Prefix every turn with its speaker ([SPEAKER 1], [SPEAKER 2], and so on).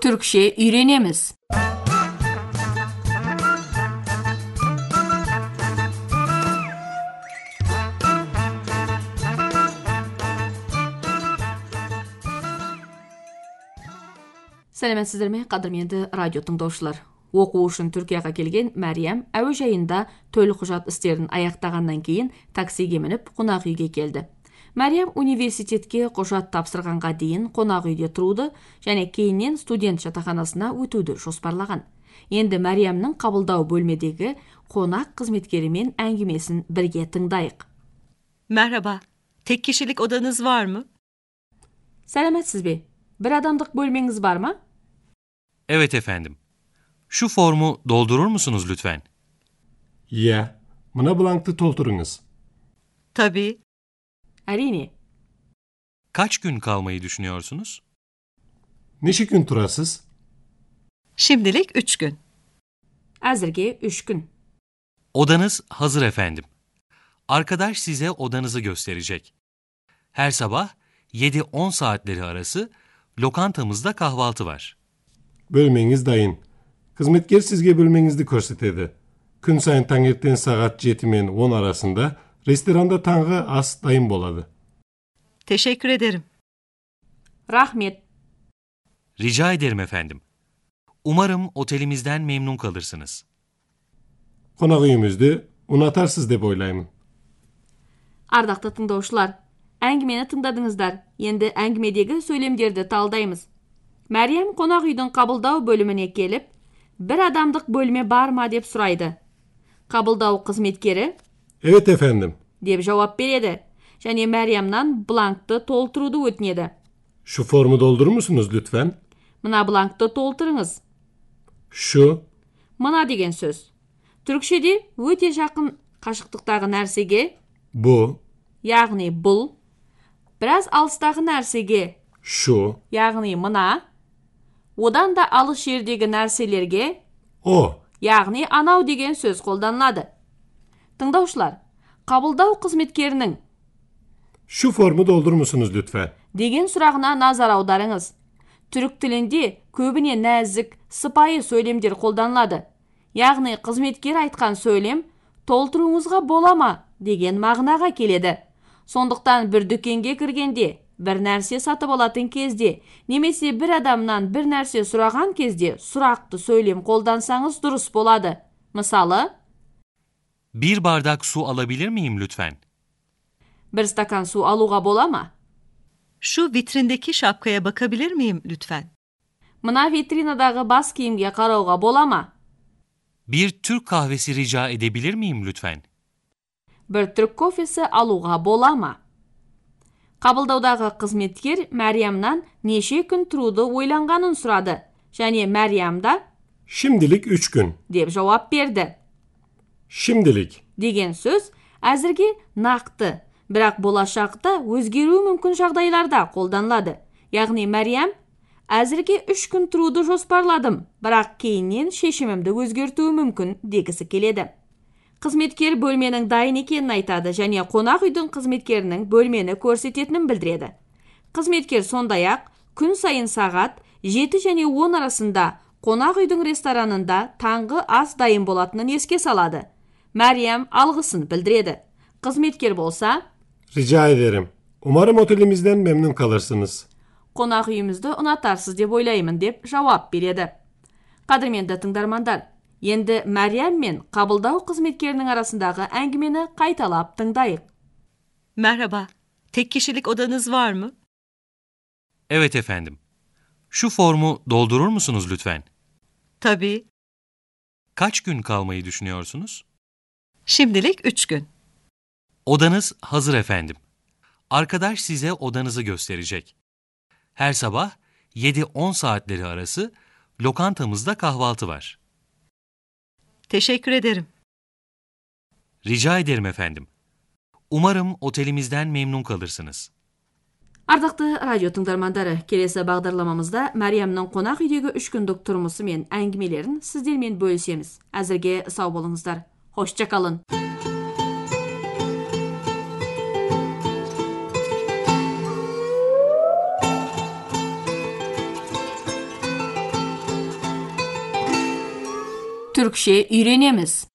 [SPEAKER 1] Türkçe үйренеміз. сәлеметсіздер ме қадірменді радио тыңдаушылар оқу үшін түркияға келген мәриям әуежайында төлқұжат істерін аяқтағаннан кейін таксиге мініп қонақ үйге келді мәриям университетке құжат тапсырғанға дейін қонақ үйде тұруды және кейіннен студент жатақханасына өтуді жоспарлаған енді мәриямның қабылдау бөлмедегі қонақ қызметкерімен әңгімесін бірге тыңдайық
[SPEAKER 2] Merhaba. Tek kişilik odanız var mı?
[SPEAKER 1] сәлеметсіз бе бір адамдық бөлмеңіз бар ма
[SPEAKER 3] Evet efendim. Şu formu doldurur musunuz lütfen?
[SPEAKER 4] иә мына бланкты толтырыңыз
[SPEAKER 2] Tabii.
[SPEAKER 1] әрине
[SPEAKER 3] Kaç gün kalmayı düşünüyorsunuz?
[SPEAKER 4] неше күн тұрасыз
[SPEAKER 2] Şimdilik üç gün.
[SPEAKER 1] әзірге үш күн
[SPEAKER 3] Odanız hazır efendim. Arkadaş size odanızı gösterecek. Her sabah 7-10 saatleri arası lokantamızda kahvaltı var.
[SPEAKER 4] бөлмеңіз дайын қызметкер сізге бөлмеңізді көрсетеді күн сайын таңертең сағат жеті мен он арасында ресторанда таңғы ас дайын болады
[SPEAKER 2] Teşekkür ederim.
[SPEAKER 1] рахмет
[SPEAKER 3] Rica ederim efendim. Umarım otelimizden memnun kalırsınız.
[SPEAKER 4] қонақ үйімізді ұнатарсыз деп ойлаймын
[SPEAKER 1] ардақты тыңдаушылар әңгімені тыңдадыңыздар енді әңгімедегі сөйлемдерді талдаймыз мәриям қонақ үйдің қабылдау бөліміне келіп бір адамдық бөлме бар ма деп сұрайды қабылдау қызметкері
[SPEAKER 4] evet efendim.
[SPEAKER 1] Деп жауап береді және мәриямнан бланкты толтыруды өтінеді
[SPEAKER 4] şu formu doldurur musunuz lütfen?
[SPEAKER 1] Мына бланкты толтырыңыз
[SPEAKER 4] şu
[SPEAKER 1] мына деген сөз түрікшеде өте жақын қашықтықтағы нәрсеге
[SPEAKER 4] bu.
[SPEAKER 1] Яғни бұл біраз алыстағы нәрсеге
[SPEAKER 4] şu
[SPEAKER 1] яғни мына одан да алыс жердегі нәрселерге
[SPEAKER 4] o.
[SPEAKER 1] Яғни анау деген сөз қолданылады тыңдаушылар қабылдау қызметкерінің
[SPEAKER 4] şu formu doldurur musunuz lütfen
[SPEAKER 1] деген сұрағына назар аударыңыз. Түрік тілінде көбіне нәзік сыпайы сөйлемдер қолданылады. Яғни қызметкер айтқан сөйлем толтыруыңызға бола ма деген мағынаға келеді. Сондықтан бір дүкенге кіргенде бір нәрсе сатып алатын кезде немесе бір адамнан бір нәрсе сұраған кезде сұрақты сөйлем қолдансаңыз дұрыс болады. Мысалы
[SPEAKER 3] Bir bardak su alabilir miyim lütfen?
[SPEAKER 1] бір стакан су алуға бола ма
[SPEAKER 2] Şu vitrindeki şapkaya bakabilir miyim lütfen?
[SPEAKER 1] витринадағы бас киімге қарауға бола ма
[SPEAKER 3] Bir Türk kahvesi rica edebilir miyim lütfen?
[SPEAKER 1] түрік кофесі алуға бола ма қабылдаудағы қызметкер мәриямнан неше күн тұруды ойланғанын сұрады және мәриям да
[SPEAKER 4] şimdilik üç gün
[SPEAKER 1] деп жауап берді деген сөз әзірге нақты. Бірақ болашақта өзгеруі мүмкін жағдайларда қолданылады. Яғни мәриям әзірге үш күн тұруды жоспарладым бірақ кейіннен шешімімді өзгертуі мүмкін дегісі келеді. Қызметкер бөлменің дайын екенін айтады және қонақ үйдің қызметкерінің бөлмені көрсететінін білдіреді. Қызметкер сондай ақ күн сайын сағат жеті және он арасында қонақ үйдің ресторанында таңғы ас дайын болатынын еске салады. Мәриям алғысын білдіреді қызметкер болса
[SPEAKER 4] rica ederim umarım otelimizden memnun kalırsınız
[SPEAKER 1] қонақ үйімізді ұнатарсыз деп ойлаймын деп жауап береді қадірменді тыңдармандар енді мәриям мен қабылдау қызметкерінің арасындағы әңгімені қайталап тыңдайық
[SPEAKER 2] Merhaba. Tek kişilik odanız var mı?
[SPEAKER 3] Evet efendim. Şu formu doldurur musunuz lütfen?
[SPEAKER 2] Tabii.
[SPEAKER 3] Kaç gün kalmayı düşünüyorsunuz?
[SPEAKER 2] Şimdilik üç gün.
[SPEAKER 3] Odanız hazır efendim. Arkadaş size odanızı gösterecek. Her sabah 7-10 saatleri arası lokantamızda kahvaltı var.
[SPEAKER 2] Teşekkür ederim.
[SPEAKER 3] Rica ederim efendim. Umarım otelimizden memnun kalırsınız.
[SPEAKER 1] ардақты радио тыңдармандары келесі бағдарламамызда мәриямның қонақ үйдегі үш күндік тұрмысы мен әңгімелерін сіздермен бөлісеміз әзірге сау болыңыздар Hoşçakalın. Türkçe öğrenemiz.